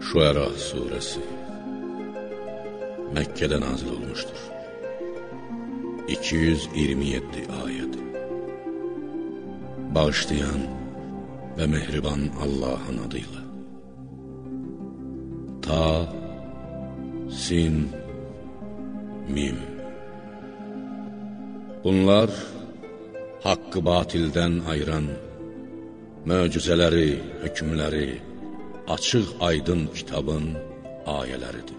Şuara suresi. Mekke'de nazil olmuştur. 227 ayet. Bağışlayan ve mehriban Allah'ın adıyla. Ta Sin Mim. Bunlar hakkı batilden ayıran, möcüzeleri, hükümleri, açıq aydın kitabın ayələridir.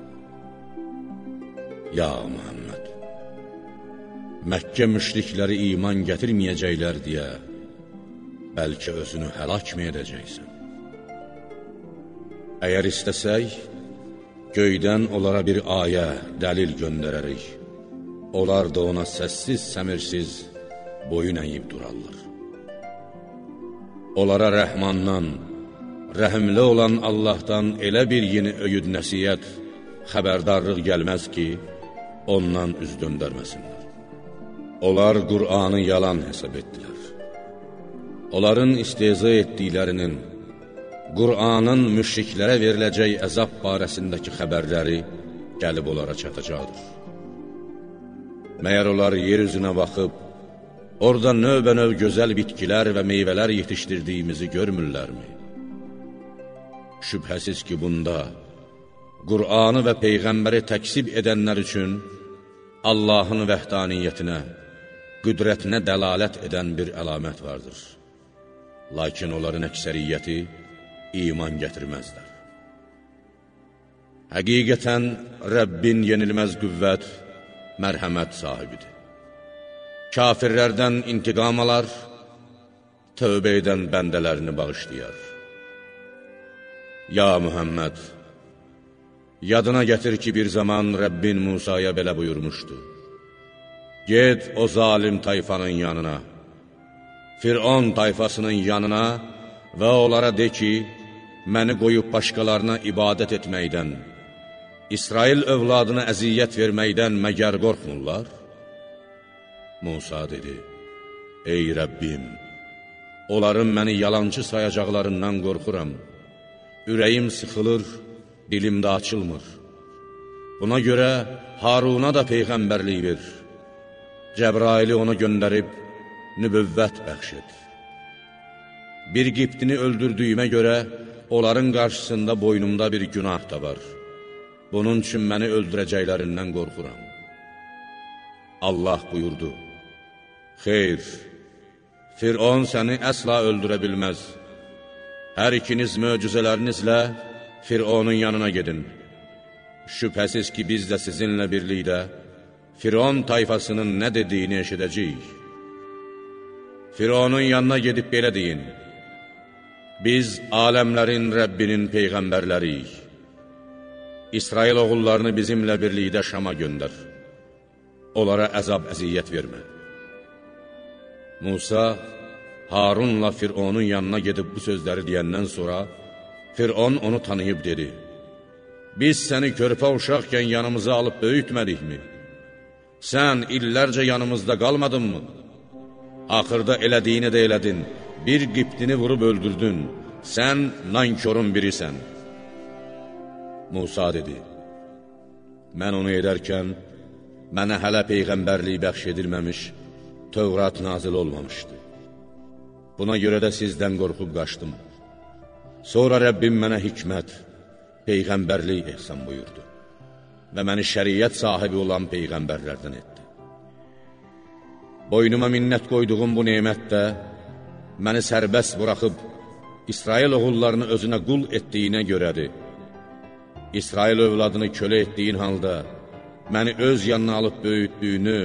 Ya Muhammed, Məkkə müşrikləri iman gətirməyəcəklər deyə, bəlkə özünü həlak mı edəcəksən? Əgər istəsək, göydən onlara bir ayə, dəlil göndərərik. Onlar da ona səssiz, səmirsiz boyun əyib durarlar. Onlara rəhmandan, rəhimli olan Allahdan elə bir yeni öyüd nəsiyyət, xəbərdarlıq gəlməz ki, ondan üz döndərməsinlər. Onlar Qur'anı yalan hesab etdilər. Onların isteza etdiklərinin, Qur'anın müşriklərə veriləcək əzab barəsindəki xəbərləri gəlib onlara çatacaqdır. Məyər onlar yer üzünə baxıb, orada növbə-növ gözəl bitkilər və meyvələr yetişdirdiyimizi görmürlərmi? Şübhəsiz ki, bunda Qur'anı və Peyğəmbəri təksib edənlər üçün Allahın vəhdaniyyətinə, qüdrətinə dəlalət edən bir əlamət vardır. Lakin onların əksəriyyəti iman gətirməzlər. Həqiqətən Rəbbin yenilməz qüvvət, mərhəmət sahibidir. Kafirlərdən intiqam alar, tövbə edən bəndələrini bağışlayar. Ya Mühəmməd, yadına gətir ki, bir zaman Rəbbin Musaya belə buyurmuşdu. Get o zalim tayfanın yanına, Fir'on tayfasının yanına və onlara de ki, məni qoyub başqalarına ibadət etməkdən, İsrail övladına əziyyət verməkdən məgər qorxmurlar? Musa dedi, Ey Rəbbim, onların məni yalancı sayacaqlarından qorxuram. Ürəyim sıxılır, dilim də açılmır. Buna görə Haruna da peyğəmbərlik ver. Cəbraili ona göndərib, nübüvvət bəxş et. Bir qiptini öldürdüyümə görə, onların qarşısında boynumda bir günah da var. Bunun üçün məni öldürəcəklərindən qorxuram. Allah buyurdu, Xeyr, Firon səni əsla öldürə bilməz. Hər ikiniz möcüzələrinizlə Fironun yanına gedin. Şübhəsiz ki, biz də sizinlə birlikdə Firon tayfasının nə dediyini eşidəcəyik. Fironun yanına gedib belə deyin, Biz aləmlərin Rəbbinin peyğəmbərləriyik. İsrail oğullarını bizimlə birlikdə Şama göndər. Onlara əzab əziyyət vermə. Musa Harunla Fironun yanına gedib bu sözləri deyəndən sonra Firon onu tanıyıb dedi, Biz səni körpə uşaqkən yanımıza alıb böyütmədikmi? Sən illərcə yanımızda qalmadınmı? Axırda elədiyini də elədin, bir qiptini vurub öldürdün, sən nankorun birisən. Musa dedi, Mən onu edərkən, mənə hələ peyğəmbərlik bəxş edilməmiş, Tövrat nazil olmamışdı. Buna görə də sizdən qorxub qaçdım. Sonra Rəbbim mənə hikmət, peyğəmbərlik ehsan buyurdu və məni şəriyyət sahibi olan peyğəmbərlərdən etdi. Boynuma minnət qoyduğum bu nemət də məni sərbəst buraxıb İsrail oğullarını özünə qul etdiyinə görədir. İsrail övladını kölə etdiyin halda məni öz yanına alıb böyütdüyünü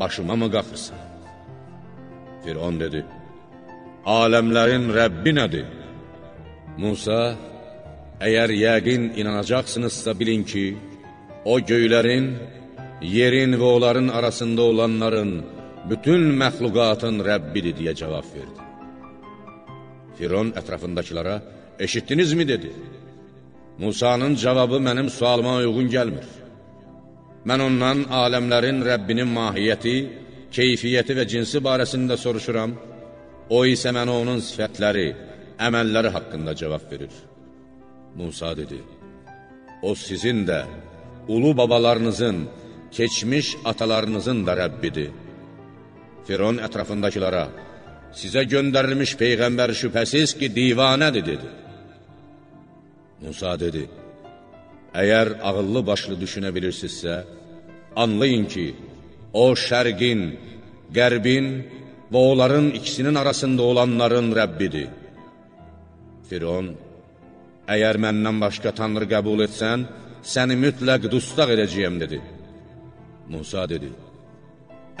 başıma mı qaxırsan? Firon dedi, aləmlərin Rəbbi nədir? Musa, əgər yəqin inanacaqsınızsa bilin ki, o göylərin, yerin və onların arasında olanların, bütün məxluqatın Rəbbidir deyə cavab verdi. Firon ətrafındakılara, eşitdinizmi dedi. Musanın cavabı mənim sualıma uyğun gəlmir. Mən ondan aləmlərin Rəbbinin mahiyyəti, keyfiyyəti və cinsi barəsində soruşuram, o isə mənə onun sifətləri, əməlləri haqqında cavab verir. Musa dedi, O sizin də, ulu babalarınızın, keçmiş atalarınızın da Rəbbidir. Firon ətrafındakilara, sizə göndərilmiş Peyğəmbər şübhəsiz ki, divanədir, dedi. Musa dedi, əgər ağıllı başlı düşünə bilirsinizsə, anlayın ki, o şərqin, qərbin və onların ikisinin arasında olanların Rəbbidir. Firon, əgər məndən başqa tanrı qəbul etsən, səni mütləq dustaq edəcəyəm, dedi. Musa dedi,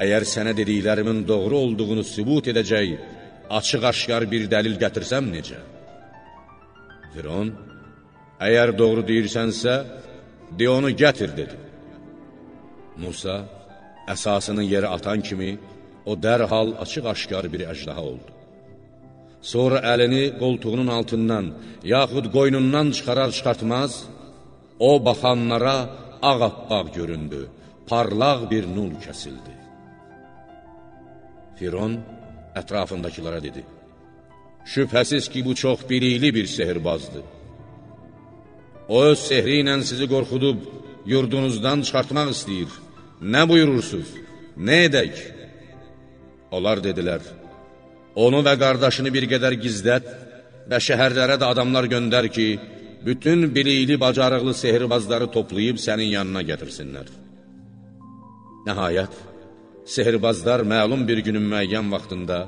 əgər sənə dediklərimin doğru olduğunu sübut edəcək, açıq-aşkar bir dəlil gətirsəm necə? Firon, əgər doğru deyirsənsə, de onu gətir, dedi. Musa, əsasını yerə atan kimi, o dərhal açıq-aşkar bir əjdaha oldu. Sonra əlini qoltuğunun altından, yaxud qoynundan çıxarar çıxartmaz, o baxanlara ağappaq göründü, parlaq bir nur kəsildi. Firon ətrafındakilara dedi, Şübhəsiz ki, bu çox bilikli bir sehirbazdır. O öz sehri ilə sizi qorxudub, yurdunuzdan çıxartmaq istəyir. Nə buyurursuz? Nə edək? Onlar dedilər, onu və qardaşını bir qədər gizlət və şəhərlərə də adamlar göndər ki, bütün bilikli, bacarıqlı sehirbazları toplayıb sənin yanına gətirsinlər. Nəhayət, sehirbazlar məlum bir günün müəyyən vaxtında,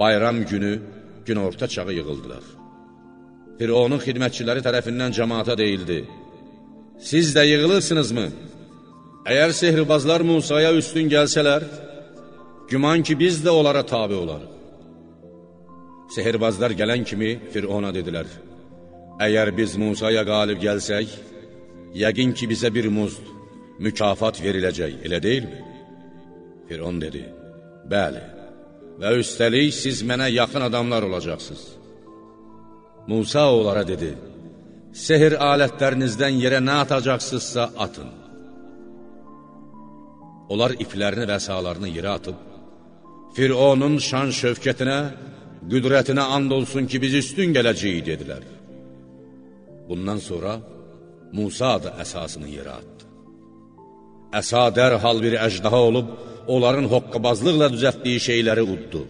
bayram günü, günorta çağı yığıldılar. Fironun xidmətçiləri tərəfindən cəmaata deyildi, Siz də yığılırsınızmı? Əgər sehirbazlar Musaya üstün gəlsələr, güman ki, biz də onlara tabi olarıq. Sehirbazlar gələn kimi Firona dedilər, Əgər biz Musaya qalib gəlsək, yəqin ki, bizə bir muzd, mükafat veriləcək, elə deyilmi? Firon dedi, bəli, və üstəlik siz mənə yaxın adamlar olacaqsınız. Musa onlara dedi, Sehir alətlərinizdən yerə nə atacaqsınızsa atın. Onlar iplərini və əsalarını yerə atıb, Fironun şan şövkətinə, qüdrətinə and olsun ki, biz üstün gələcəyik, dedilər. Bundan sonra Musa da əsasını yerə atdı. Əsa dərhal bir əjdaha olub, onların hoqqabazlıqla düzətdiyi şeyləri uddu.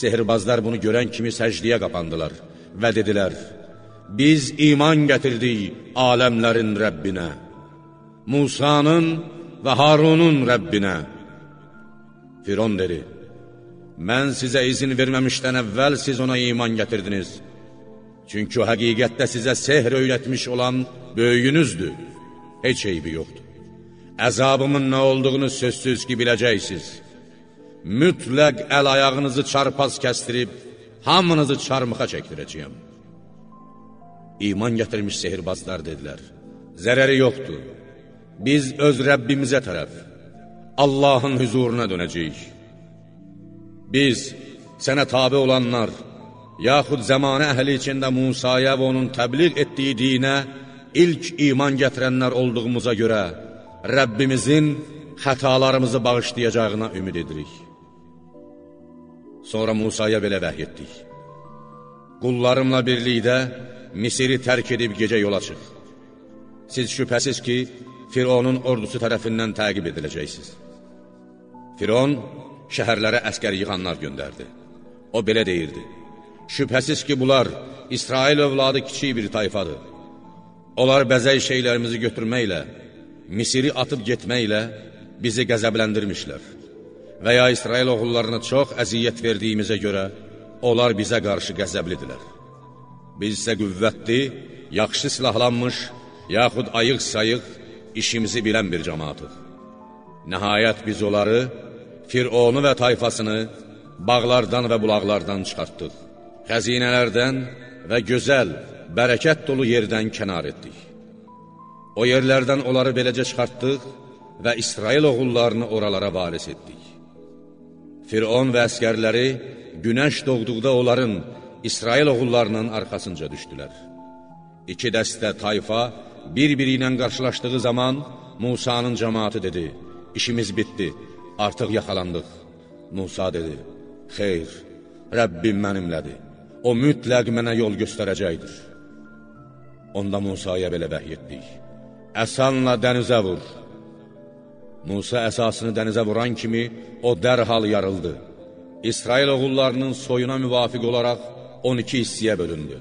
Sehirbazlar bunu görən kimi səcdiyə qapandılar və dedilər, Biz iman gətirdik aləmlərin Rəbbinə, Musanın və Harunun Rəbbinə. Firon dedi, Mən sizə izin verməmişdən əvvəl siz ona iman gətirdiniz. Çünki o həqiqətdə sizə sehr öyrətmiş olan böyüyünüzdür, heç eybi yoxdur. Əzabımın nə olduğunu sözsüz ki, biləcəksiniz. Mütləq əl-ayağınızı çarpaz kəstirib, hamınızı çarmıxa çəkdirəcəyəm. İman gətirmiş sehirbazlar dedilər, zərəri yoxdur, biz öz Rəbbimizə tərəf, Allahın hüzuruna dönəcəyik. Biz, sənə tabi olanlar, yaxud zəmanə əhli içində Musaya və onun təbliğ etdiyi dinə ilk iman gətirənlər olduğumuza görə Rəbbimizin xətalarımızı bağışlayacağına ümid edirik. Sonra Musaya belə vəhy etdik. Qullarımla birlikdə Misiri tərk edib gecə yola çıx. Siz şübhəsiz ki, Fironun ordusu tərəfindən təqib ediləcəksiniz. Firon şəhərlərə əskər yığanlar göndərdi. O belə deyirdi. Şübhəsiz ki, bunlar İsrail övladı kiçik bir tayfadır. Onlar bəzək şeylərimizi götürməklə, Misiri atıb getməklə bizi qəzəbləndirmişlər. Və ya İsrail oğullarına çox əziyyət verdiyimizə görə onlar bizə qarşı qəzəblidirlər. Biz isə qüvvətli, yaxşı silahlanmış, yaxud ayıq-sayıq işimizi bilən bir cəmaatıq. Nəhayət biz onları, Fironu və tayfasını bağlardan və bulaqlardan çıxartdıq xəzinələrdən və gözəl, bərəkət dolu yerdən kənar etdik. O yerlərdən onları beləcə çıxartdıq və İsrail oğullarını oralara varis etdik. Firon və əskərləri günəş doğduqda onların, İsrail oğullarının arxasınca düşdülər. İki dəstə tayfa bir-biri ilə qarşılaşdığı zaman Musanın cəmaatı dedi, işimiz bitdi, artıq yaxalandıq. Musa dedi, xeyr, Rəbbim mənimlədir o mütləq mənə yol göstərəcəkdir. Onda Musaya belə vəhy etdik. Əsanla dənizə vur. Musa əsasını dənizə vuran kimi o dərhal yarıldı. İsrail oğullarının soyuna müvafiq olaraq 12 hissəyə bölündü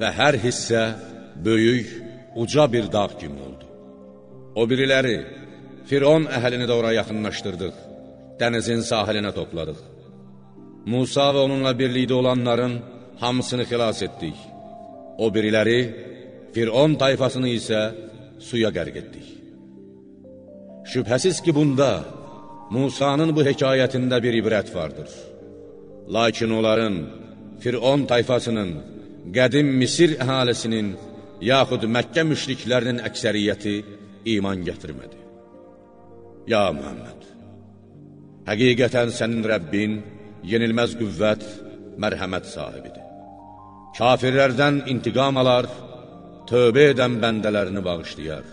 və hər hissə böyük, uca bir dağ kimi oldu. O biriləri, Firon əhlini də ora yaxınlaşdırdıq, dənizin sahilinə topladıq. Musa və onunla birlikdə olanların hamısını xilas etdik. O biriləri, Firon tayfasını isə suya qərq etdik. Şübhəsiz ki, bunda Musanın bu hekayətində bir ibrət vardır. Lakin onların, Firon tayfasının, qədim Misir əhalisinin, yaxud Məkkə müşriklərinin əksəriyyəti iman gətirmədi. Ya Muhammed, həqiqətən sənin Rəbbin yenilməz qüvvət, mərhəmət sahibidir. Kafirlərdən intiqam alar, tövbə edən bəndələrini bağışlayar.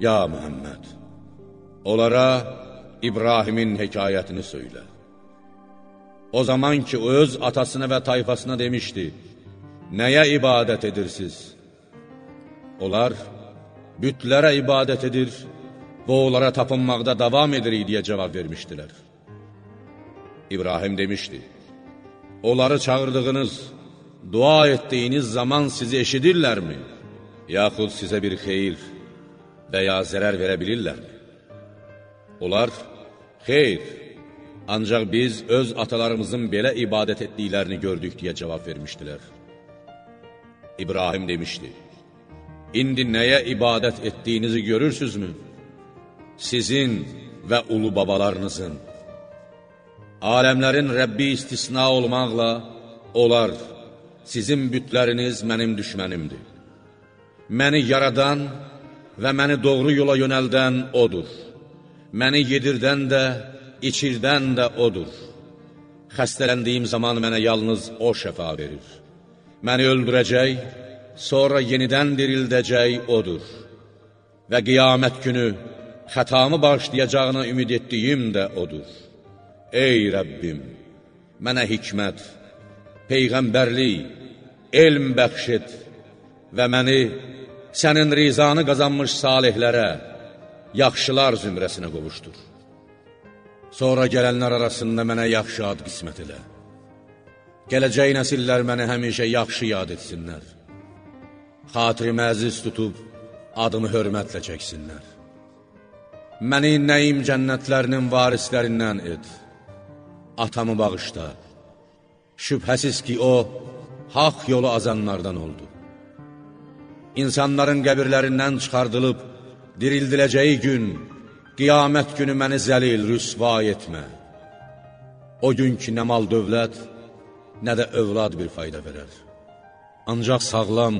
Ya Muhammed, onlara İbrahimin hekayətini söylə. O zaman ki, o öz atasına və tayfasına demişdi, Nəyə ibadət edirsiniz? Onlar, bütlərə ibadət edir və onlara tapınmaqda davam edirik deyə cavab vermişdilər. İbrahim demişdi, onları çağırdığınız, dua etdiyiniz zaman sizi eşidirlərmi? Yaxud sizə bir xeyir və ya zərər verə bilirlərmi? Onlar, xeyr, ancaq biz öz atalarımızın belə ibadət etdiklərini gördük deyə cavab vermişdilər. İbrahim demişdi, İndi nəyə ibadət etdiyinizi görürsünüzmü? Sizin və ulu babalarınızın. Aləmlərin Rəbbi istisna olmaqla, onlar, sizin bütləriniz mənim düşmənimdir. Məni yaradan və məni doğru yola yönəldən odur. Məni yedirdən də, içirdən də odur. Xəstələndiyim zaman mənə yalnız o şəfa verir. Məni öldürəcək, sonra yenidən dirildəcək odur. Və qiyamət günü xətamı bağışlayacağına ümid etdiyim də odur. Ey Rəbbim, mənə hikmət, peyğəmbərlik, elm bəxş et və məni sənin rizanı qazanmış salihlərə, yaxşılar zümrəsinə qovuşdur. Sonra gələnlər arasında mənə yaxşı ad qismət elə. Gələcək nəsillər məni həmişə yaxşı yad etsinlər. Xatirimi əziz tutub, adımı hörmətlə çəksinlər. Məni nəyim cənnətlərinin varislərindən et. Atamı bağışda. Şübhəsiz ki, o, haq yolu azanlardan oldu. İnsanların qəbirlərindən çıxardılıb, dirildiləcəyi gün, qiyamət günü məni zəlil, rüsva etmə. O gün ki, nə mal dövlət, nə də övlad bir fayda verər. Ancaq sağlam,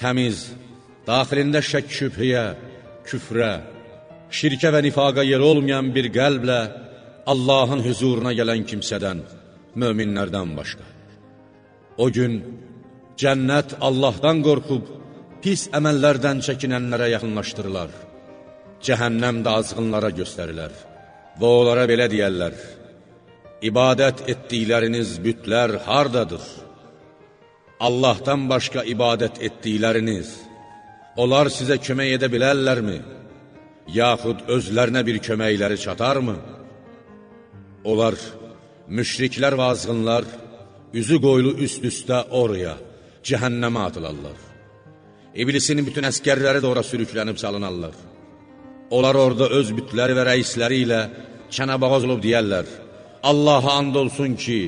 təmiz, daxilində şək şübhəyə, küfrə, şirkə və nifaqa yer olmayan bir qəlblə Allahın hüzuruna gələn kimsədən, möminlərdən başqa. O gün cənnət Allahdan qorxub, pis əməllərdən çəkinənlərə yaxınlaşdırılar. Cəhənnəm də azğınlara göstərilər və onlara belə deyərlər, İbadət etdikləriniz bütlər hardadır? Allahdan başqa ibadət etdikləriniz, onlar sizə kömək edə bilərlərmi? Yaxud özlərinə bir köməkləri çatarmı? Onlar, müşriklər və azğınlar, üzü qoylu üst-üstə oraya, cəhənnəmə atılarlar. İblisin bütün əskərləri də ora sürüklənib salınarlar. Onlar orada öz bütləri və rəisləri ilə çənəbağaz olub deyərlər, Allaha and olsun ki,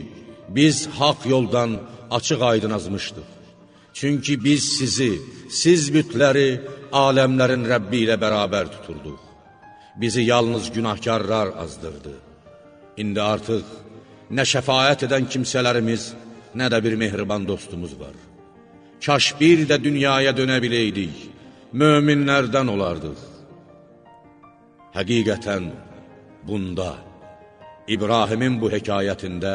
biz haq yoldan açıq aydın azmışdıq. Çünki biz sizi, siz bütləri aləmlərin Rəbbi ilə bərabər tuturduq. Bizi yalnız günahkarlar azdırdı. İndi artıq nə şəfayət edən kimsələrimiz, nə də bir mehriban dostumuz var. Kaş bir də dünyaya dönə biləydik, möminlərdən olardıq. Həqiqətən bunda, İbrahimin bu hekayətində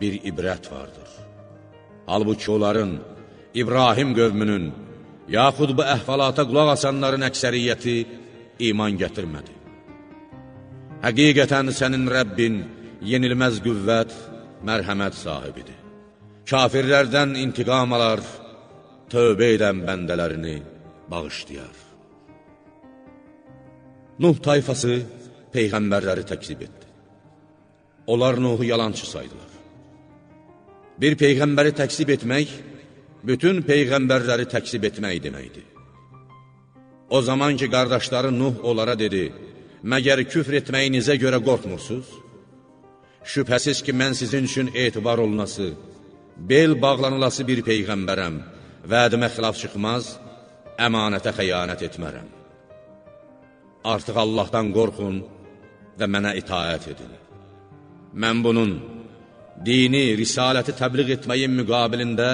bir ibrət vardır. Halbuki onların, İbrahim qövmünün, yaxud bu əhvalata qulaq asanların əksəriyyəti iman gətirmədi. Həqiqətən sənin Rəbbin yenilməz qüvvət, mərhəmət sahibidir. Kafirlərdən intiqam alar, tövbə edən bəndələrini bağışlayar. Nuh tayfası peyğəmbərləri təksib etdi. Onlar Nuhu yalancı saydılar. Bir peyğəmbəri təksib etmək, bütün peyğəmbərləri təksib etmək deməkdir. O zaman ki, qardaşları Nuh onlara dedi, məgər küfr etməyinizə görə qorxmursuz? Şübhəsiz ki, mən sizin üçün etibar olunası, bel bağlanılası bir peyğəmbərəm, vədimə xilaf çıxmaz, əmanətə xəyanət etmərəm. Artıq Allahdan qorxun və mənə itaət edin. Mən bunun dini, risaləti təbliğ etməyin müqabilində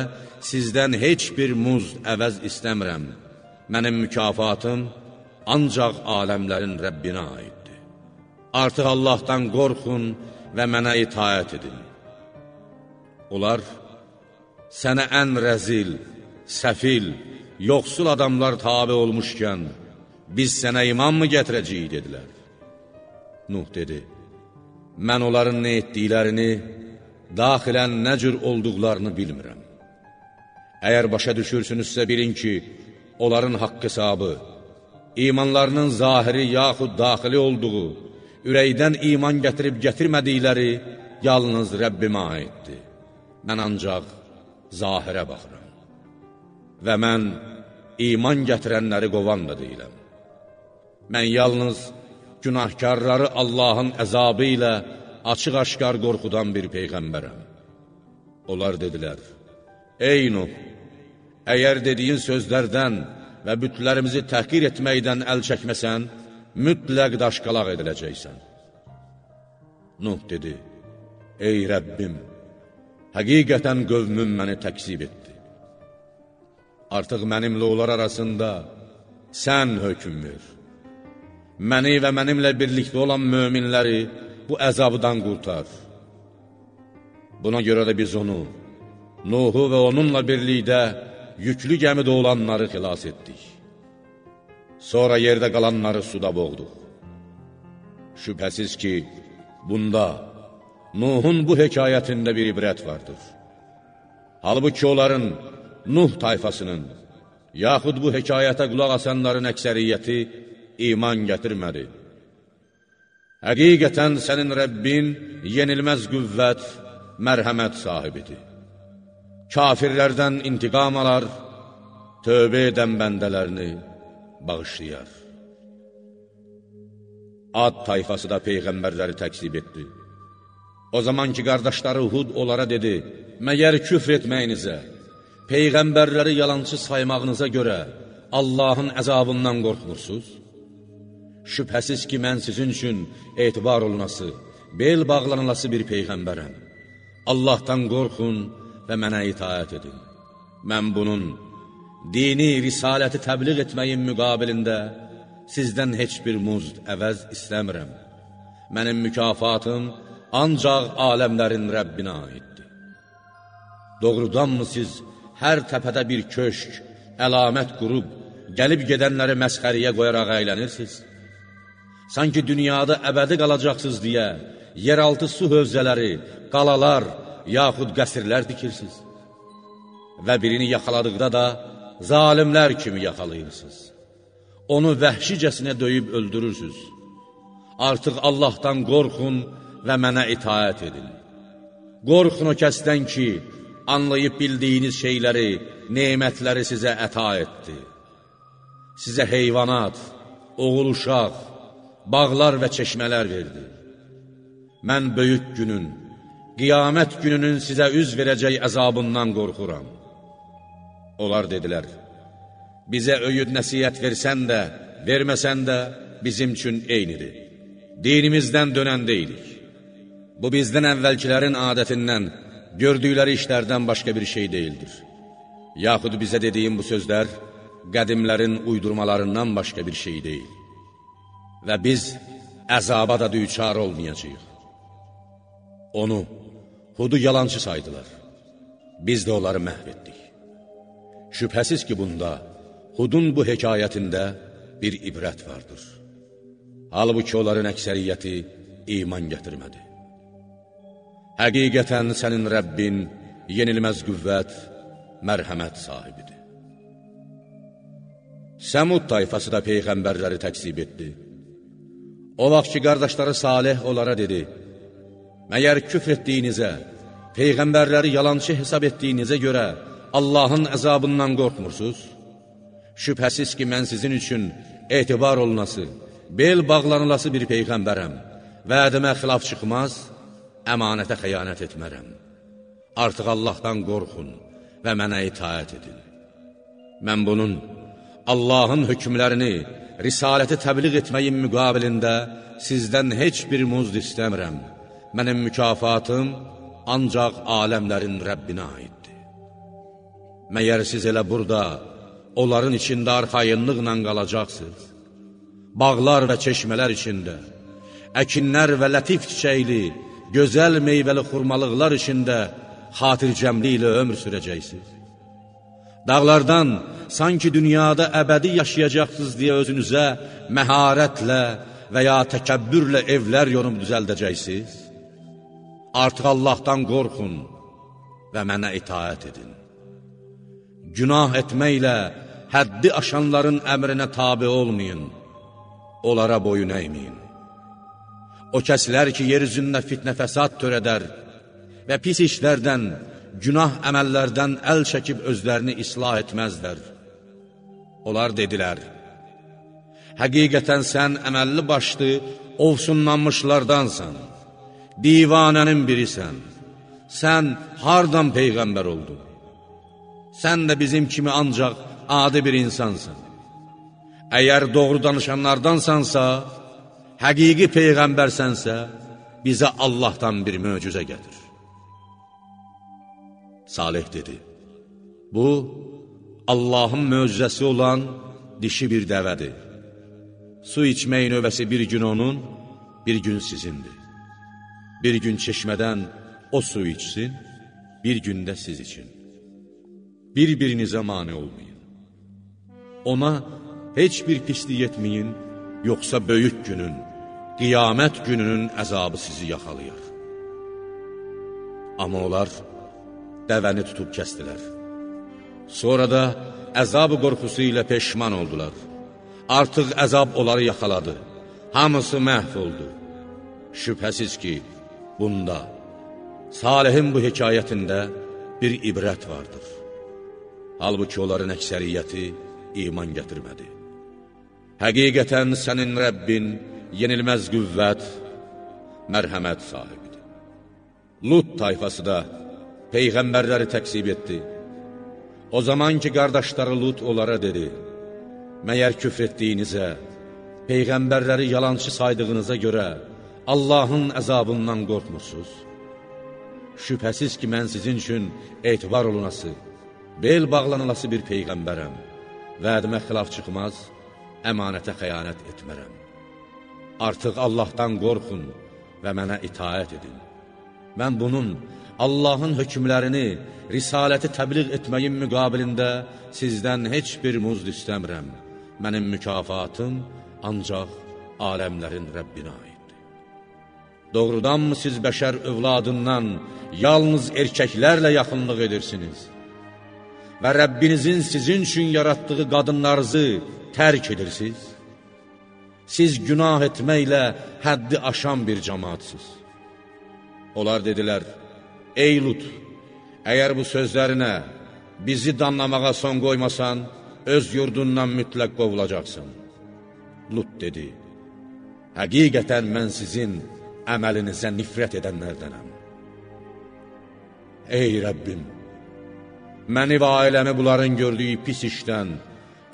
sizdən heç bir muz əvəz istəmirəm. Mənim mükafatım ancaq aləmlərin Rəbbinə aiddir. Artıq Allahdan qorxun və mənə itaət edin. Onlar, sənə ən rəzil, səfil, yoxsul adamlar tabi olmuşkən, biz sənə iman mı gətirəcəyik, dedilər. Nuh dedi, mən onların nə etdiklərini, daxilən nə cür olduqlarını bilmirəm. Əgər başa düşürsünüzsə bilin ki, onların haqq hesabı, imanlarının zahiri yaxud daxili olduğu, ürəkdən iman gətirib gətirmədikləri yalnız Rəbbimə aiddir. Mən ancaq zahirə baxıram. Və mən iman gətirənləri qovan da deyiləm. Mən yalnız günahkarları Allahın əzabı ilə açıq-aşkar qorxudan bir peyğəmbərəm. Onlar dedilər, Ey Nuh, əgər dediyin sözlərdən və bütlərimizi təhqir etməkdən əl çəkməsən, mütləq daşqalaq ediləcəksən. Nuh dedi, Ey Rəbbim, həqiqətən qövmüm məni təksib etdi. Artıq mənimlə onlar arasında sən hökm ver. Məni və mənimlə birlikdə olan möminləri bu əzabdan qurtar. Buna görə də biz onu, Nuhu və onunla birlikdə yüklü gəmidə olanları xilas etdik. Sonra yerdə qalanları suda boğduq. Şübhəsiz ki, bunda Nuhun bu hekayətində bir ibrət vardır. Halbuki onların, Nuh tayfasının, yaxud bu hekayətə qulaq asanların əksəriyyəti iman gətirmədi. Həqiqətən sənin Rəbbin yenilməz qüvvət, mərhəmət sahibidir. Kafirlərdən intiqam alar, tövbə edən bəndələrini bağışlayar. Ad tayfası da peyğəmbərləri təksib etdi. O zaman ki, qardaşları Hud onlara dedi, məgər küfr etməyinizə, peyğəmbərləri yalancı saymağınıza görə Allahın əzabından qorxmursuz? Şübhəsiz ki, mən sizin üçün etibar olunası, bel bağlanılası bir peyğəmbərəm. Allahdan qorxun və mənə itaət edin. Mən bunun dini risaləti təbliğ etməyin müqabilində sizdən heç bir muzd əvəz istəmirəm. Mənim mükafatım ancaq aləmlərin Rəbbinə aiddir. Doğrudanmı siz hər təpədə bir köşk, əlamət qurub, gəlib gedənləri məsxəriyə qoyaraq əylənirsiniz? Sanki dünyada əbədi qalacaqsınız deyə yeraltı su hövzələri, qalalar, yaxud qəsrlər dikirsiniz. Və birini yaxaladıqda da zalimlər kimi yaxalayırsınız. Onu vəhşicəsinə döyüb öldürürsünüz. Artıq Allahdan qorxun və mənə itaət edin. Qorxun o kəsdən ki, anlayıb bildiyiniz şeyləri, neymətləri sizə əta etdi. Sizə heyvanat, oğul uşaq, bağlar və çeşmələr verdi. Mən böyük günün, qiyamət gününün sizə üz verəcək əzabından qorxuram. Onlar dedilər, bizə öyüd nəsiyyət versən də, verməsən də bizim üçün eynidir. Dinimizdən dönən deyilik. Bu bizdən əvvəlkilərin adətindən, gördükləri işlərdən başqa bir şey deyildir. Yaxud bizə dediyim bu sözlər qədimlərin uydurmalarından başqa bir şey deyil və biz əzaba da düçar olmayacaq. Onu, Hudu yalancı saydılar. Biz də onları məhv etdik. Şübhəsiz ki, bunda Hudun bu hekayətində bir ibrət vardır. Halbuki onların əksəriyyəti iman gətirmədi. Həqiqətən sənin Rəbbin yenilməz qüvvət, mərhəmət sahibidir. Səmud tayfası da peyğəmbərləri təksib etdi. O vaxt ki, qardaşları Salih onlara dedi, Məyər küfr etdiyinizə, peyğəmbərləri yalancı hesab etdiyinizə görə Allahın əzabından qorxmursuz? Şübhəsiz ki, mən sizin üçün etibar olunası, bel bağlanılası bir peyğəmbərəm, vədimə xilaf çıxmaz, əmanətə xəyanət etmərəm. Artıq Allahdan qorxun və mənə itaət edin. Mən bunun Allahın hökmlərini, risaləti təbliğ etməyin müqabilində sizdən heç bir muzd istəmirəm. Mənim mükafatım ancaq aləmlərin Rəbbinə aiddir. Məyər siz elə burada, onların içində arxayınlıqla qalacaqsınız. Bağlar və çeşmələr içində, əkinlər və lətif çiçəkli, gözəl meyvəli xurmalıqlar içində xatircəmli ilə ömür sürəcəksiniz. Dağlardan sanki dünyada əbədi yaşayacaqsınız deyə özünüzə məharətlə və ya təkəbbürlə evlər yonub düzəldəcəksiniz. Artıq Allahdan qorxun və mənə itaət edin. Günah etməklə həddi aşanların əmrinə tabi olmayın, onlara boyun əyməyin. O kəslər ki, yer üzündə fitnə fəsad törədər və pis işlərdən, günah əməllərdən əl çəkib özlərini islah etməzlər. Onlar dedilər, Həqiqətən sən əməlli başlı, ovsunlanmışlardansan, divanənin birisən, sən hardan Peyğəmbər oldun? Sən də bizim kimi ancaq adi bir insansın. Əgər doğru danışanlardansansa, həqiqi Peyğəmbərsənsə, bizə Allahdan bir möcüzə gətir. Salih dedi, bu, Allahın möcüzəsi olan dişi bir dəvədir. Su içmək növbəsi bir gün onun, bir gün sizindir. Bir gün çeşmədən o su içsin, bir gündə siz için. Bir-birinizə mani olmayın. Ona heç bir pislik etməyin, yoxsa böyük günün, qiyamət gününün əzabı sizi yaxalayar. Amma onlar dəvəni tutub kəstilər. Sonra da əzab qorxusu ilə peşman oldular. Artıq əzab onları yaxaladı. Hamısı məhv oldu. Şübhəsiz ki, bunda, Salihin bu hekayətində bir ibrət vardır. Halbuki onların əksəriyyəti iman gətirmədi. Həqiqətən sənin Rəbbin yenilməz qüvvət, mərhəmət sahibidir. Lut tayfası da Peyğəmbərləri təksib etdi. O zaman ki, qardaşları Lut onlara dedi, Məyər küfr etdiyinizə, Peyğəmbərləri yalancı saydığınıza görə Allahın əzabından qorxmursuz? Şübhəsiz ki, mən sizin üçün etibar olunası, bel bağlanılası bir Peyğəmbərəm. Vədimə xilaf çıxmaz, əmanətə xəyanət etmərəm. Artıq Allahdan qorxun və mənə itaət edin. Mən bunun Allahın hökmlərini, risaləti təbliğ etməyin müqabilində sizdən heç bir muzd istəmirəm. Mənim mükafatım ancaq aləmlərin Rəbbinə aiddir. Doğrudanmı siz bəşər övladından yalnız erkəklərlə yaxınlıq edirsiniz və Rəbbinizin sizin üçün yaratdığı qadınlarınızı tərk edirsiniz? Siz günah etməklə həddi aşan bir cəmaatsınız. Onlar dedilər, Ey Lut, əgər bu sözlərinə bizi danlamağa son qoymasan, öz yurdundan mütləq qovulacaqsın. Lut dedi, həqiqətən mən sizin əməlinizə nifrət edənlərdənəm. Ey Rəbbim, məni və ailəmi bunların gördüyü pis işdən,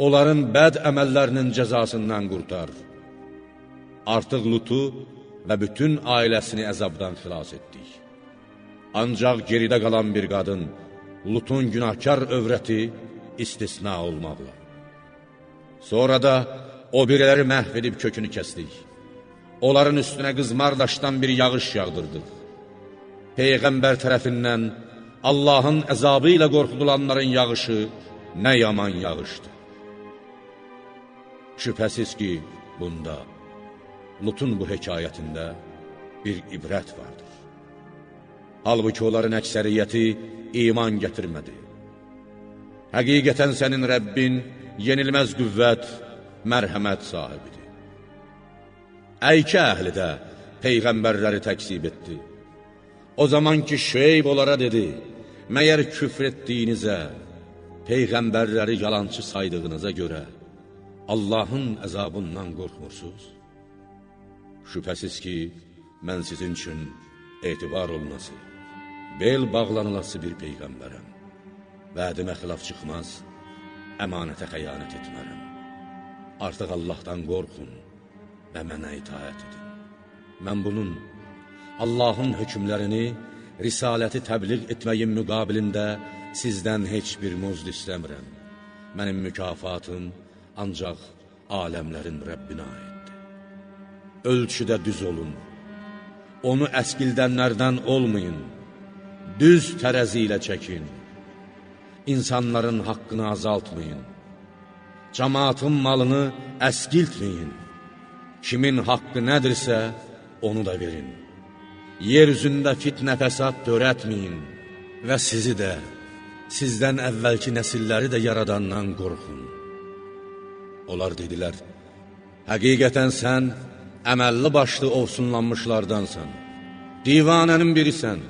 onların bəd əməllərinin cəzasından qurtar. Artıq Lutu və bütün ailəsini əzabdan xilas etdik. Ancaq geridə qalan bir qadın, Lutun günahkar övrəti istisna olmaqla. Sonra da o biriləri məhv edib kökünü kəsdik. Onların üstünə qızmar daşdan bir yağış yağdırdıq. Peyğəmbər tərəfindən Allahın əzabı ilə qorxudulanların yağışı nə yaman yağışdı. Şübhəsiz ki, bunda, Lutun bu hekayətində bir ibrət vardır. Halbuki onların əksəriyyəti iman gətirmədi. Həqiqətən sənin Rəbbin yenilməz qüvvət, mərhəmət sahibidir. Əykə əhli də Peyğəmbərləri təksib etdi. O zaman ki, Şüeyb onlara dedi, məyər küfr etdiyinizə, Peyğəmbərləri yalancı saydığınıza görə Allahın əzabından qorxmursuz? Şübhəsiz ki, mən sizin üçün etibar olunası, bel bağlanılası bir Peyğəmbərəm. Vədimə xilaf çıxmaz, əmanətə xəyanət etmərəm. Artıq Allahdan qorxun və mənə itaət edin. Mən bunun Allahın hökmlərini, risaləti təbliğ etməyin müqabilində sizdən heç bir muzd istəmirəm. Mənim mükafatım ancaq aləmlərin Rəbbinə aiddir. Ölçüdə düz olun, onu əskildənlərdən olmayın, düz tərəzi ilə çəkin insanların haqqını azaltmayın. Cəmaatın malını əskiltməyin. Kimin haqqı nədirsə, onu da verin. Yer üzündə fitnə fəsad törətməyin və sizi də, sizdən əvvəlki nəsilləri də yaradandan qorxun. Onlar dedilər, həqiqətən sən əməlli başlı ovsunlanmışlardansan. Divanənin birisən,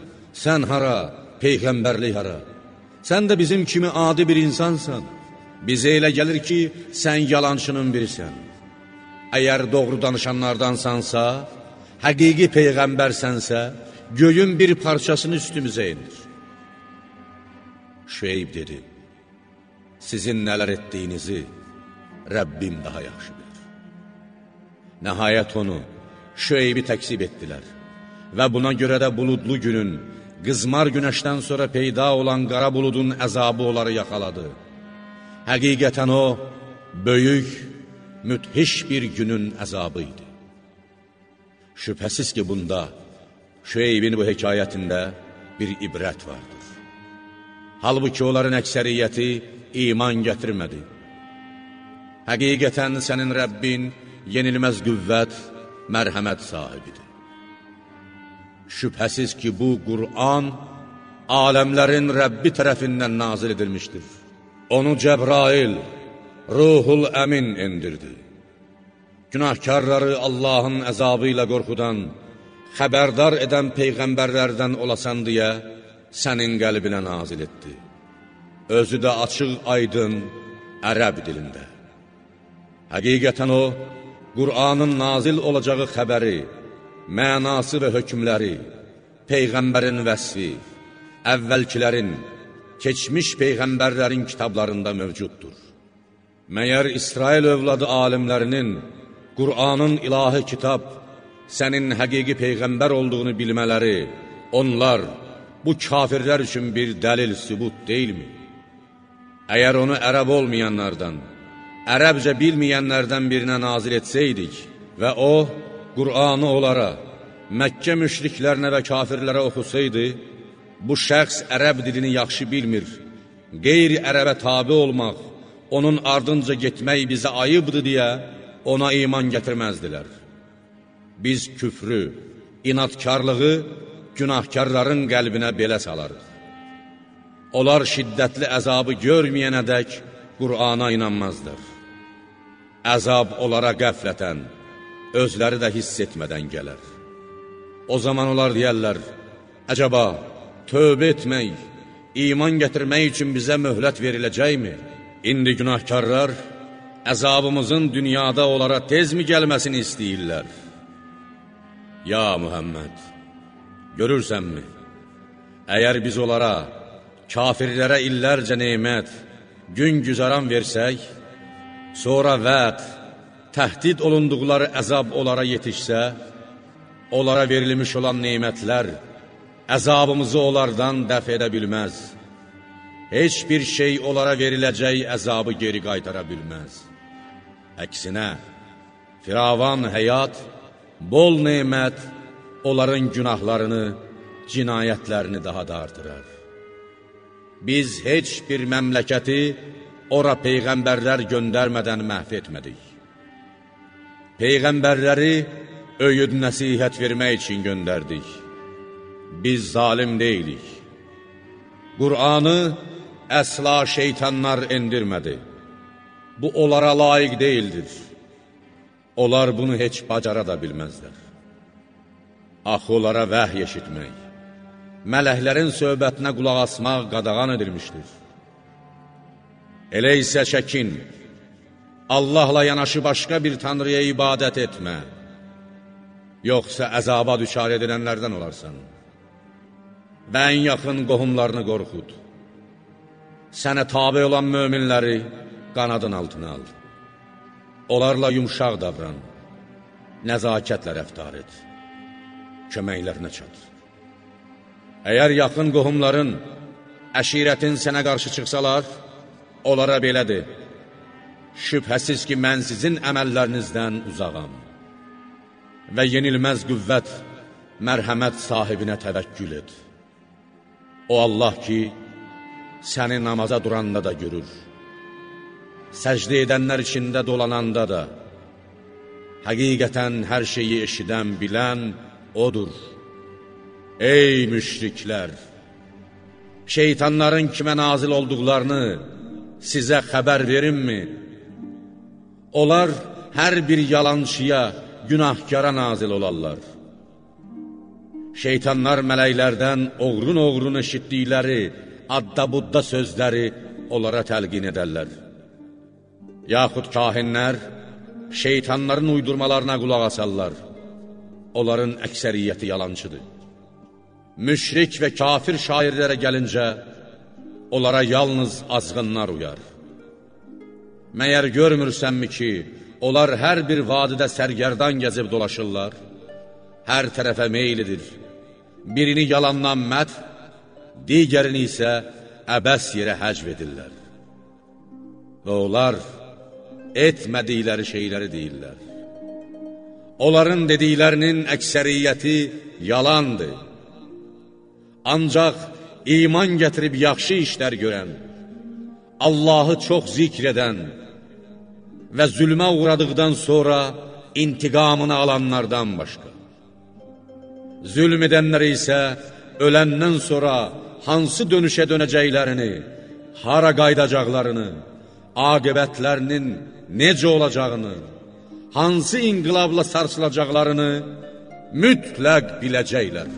sən hara, peyğəmbərlik hara? Sən də bizim kimi adi bir insansan. Bizə elə gəlir ki, sən yalançının birisən. Əgər doğru danışanlardansansa, həqiqi peyğəmbərsənsə, göyün bir parçasını üstümüzə indir. Şüeyb dedi, sizin nələr etdiyinizi Rəbbim daha yaxşı bilir. Nəhayət onu, Şüeybi təksib etdilər və buna görə də buludlu günün, qızmar günəşdən sonra peyda olan qara buludun əzabı onları yaxaladı. Həqiqətən o, böyük, müthiş bir günün əzabı idi. Şübhəsiz ki, bunda Şüeybin bu hekayətində bir ibrət vardır. Halbuki onların əksəriyyəti iman gətirmədi. Həqiqətən sənin Rəbbin yenilməz qüvvət, mərhəmət sahibidir. Şübhəsiz ki, bu Qur'an aləmlərin Rəbbi tərəfindən nazil edilmişdir. Onu Cəbrail, Ruhul Əmin endirdi. Günahkarları Allahın əzabı ilə qorxudan, xəbərdar edən peyğəmbərlərdən olasan deyə sənin qəlbinə nazil etdi. Özü də açıq, aydın, ərəb dilində. Həqiqətən o, Qur'anın nazil olacağı xəbəri, mənası və hökmləri, Peyğəmbərin vəsfi, əvvəlkilərin, keçmiş Peyğəmbərlərin kitablarında mövcuddur. Məyər İsrail övladı alimlərinin Qur'anın ilahi kitab, sənin həqiqi Peyğəmbər olduğunu bilmələri, onlar bu kafirlər üçün bir dəlil, sübut deyilmi? Əgər onu ərəb olmayanlardan, ərəbcə bilməyənlərdən birinə nazil etsəydik və o, Qur'anı onlara, Məkkə müşriklərinə və kafirlərə oxusaydı, bu şəxs ərəb dilini yaxşı bilmir, qeyri-ərəbə tabi olmaq, onun ardınca getmək bizə ayıbdır deyə ona iman gətirməzdilər. Biz küfrü, inatkarlığı günahkarların qəlbinə belə salarıq. Onlar şiddətli əzabı görməyənədək Qur'ana inanmazdır. Əzab onlara qəflətən, özləri də hiss etmədən gələr. O zaman onlar deyərlər, əcəba, tövbə etmək, iman gətirmək üçün bizə möhlət veriləcəkmi? İndi günahkarlar əzabımızın dünyada onlara tezmi gəlməsini istəyirlər? Ya Mühəmməd, görürsənmi? Əgər biz onlara, kafirlərə illərcə neymət, gün güzaran versək, sonra vəd, təhdid olunduqları əzab onlara yetişsə, onlara verilmiş olan neymətlər əzabımızı onlardan dəf edə bilməz. Heç bir şey onlara veriləcək əzabı geri qaytara bilməz. Əksinə, firavan həyat, bol neymət onların günahlarını, cinayətlərini daha da artırar. Biz heç bir məmləkəti ora peyğəmbərlər göndərmədən məhv etmədik. Peyğəmbərləri öyüd nəsihət vermək üçün göndərdik. Biz zalim deyilik. Qur'anı əsla şeytanlar endirmədi. bu onlara layiq deyildir. Onlar bunu heç bacara da bilməzlər. Axı onlara vəhy eşitmək, mələklərin söhbətinə qulaq asmaq qadağan edilmişdir. Elə isə çəkin, Allahla yanaşı başqa bir tanrıya ibadət etmə, yoxsa əzaba düşar edilənlərdən olarsan. Və ən yaxın qohumlarını qorxud. Sənə tabi olan möminləri qanadın altına al. Onlarla yumşaq davran, nəzakətlə rəftar et, köməklərinə çat. Əgər yaxın qohumların, əşirətin sənə qarşı çıxsalar, onlara belədir, şübhəsiz ki, mən sizin əməllərinizdən uzağam və yenilməz qüvvət, mərhəmət sahibinə təvəkkül et. O Allah ki, səni namaza duranda da görür, səcdə edənlər içində dolananda da, həqiqətən hər şeyi eşidən, bilən O'dur. Ey müşriklər! Şeytanların kimə nazil olduqlarını sizə xəbər verimmi? Onlar hər bir yalançıya, günahkara nazil olarlar. Şeytanlar mələklərdən oğrun-oğrun eşitdikləri, adda-budda sözləri onlara təlqin edərlər. Yaxud kahinlər şeytanların uydurmalarına qulaq asarlar. Onların əksəriyyəti yalançıdır. Müşrik və kafir şairlərə gəlincə, onlara yalnız azğınlar uyar. Məyər görmürsənmi ki, onlar hər bir vadidə sərgərdan gəzib dolaşırlar, hər tərəfə meylidir. Birini yalandan məd, digərini isə əbəs yerə həcv edirlər. Və onlar etmədikləri şeyləri deyirlər. Onların dediklərinin əksəriyyəti yalandır. Ancaq iman gətirib yaxşı işlər görən, Allahı çox zikr edən və zülmə uğradıqdan sonra intiqamını alanlardan başqa. Zülm edənlər isə öləndən sonra hansı dönüşə dönəcəklərini, hara qaydacaqlarını, aqibətlərinin necə olacağını, hansı inqilabla sarsılacaqlarını mütləq biləcəklər.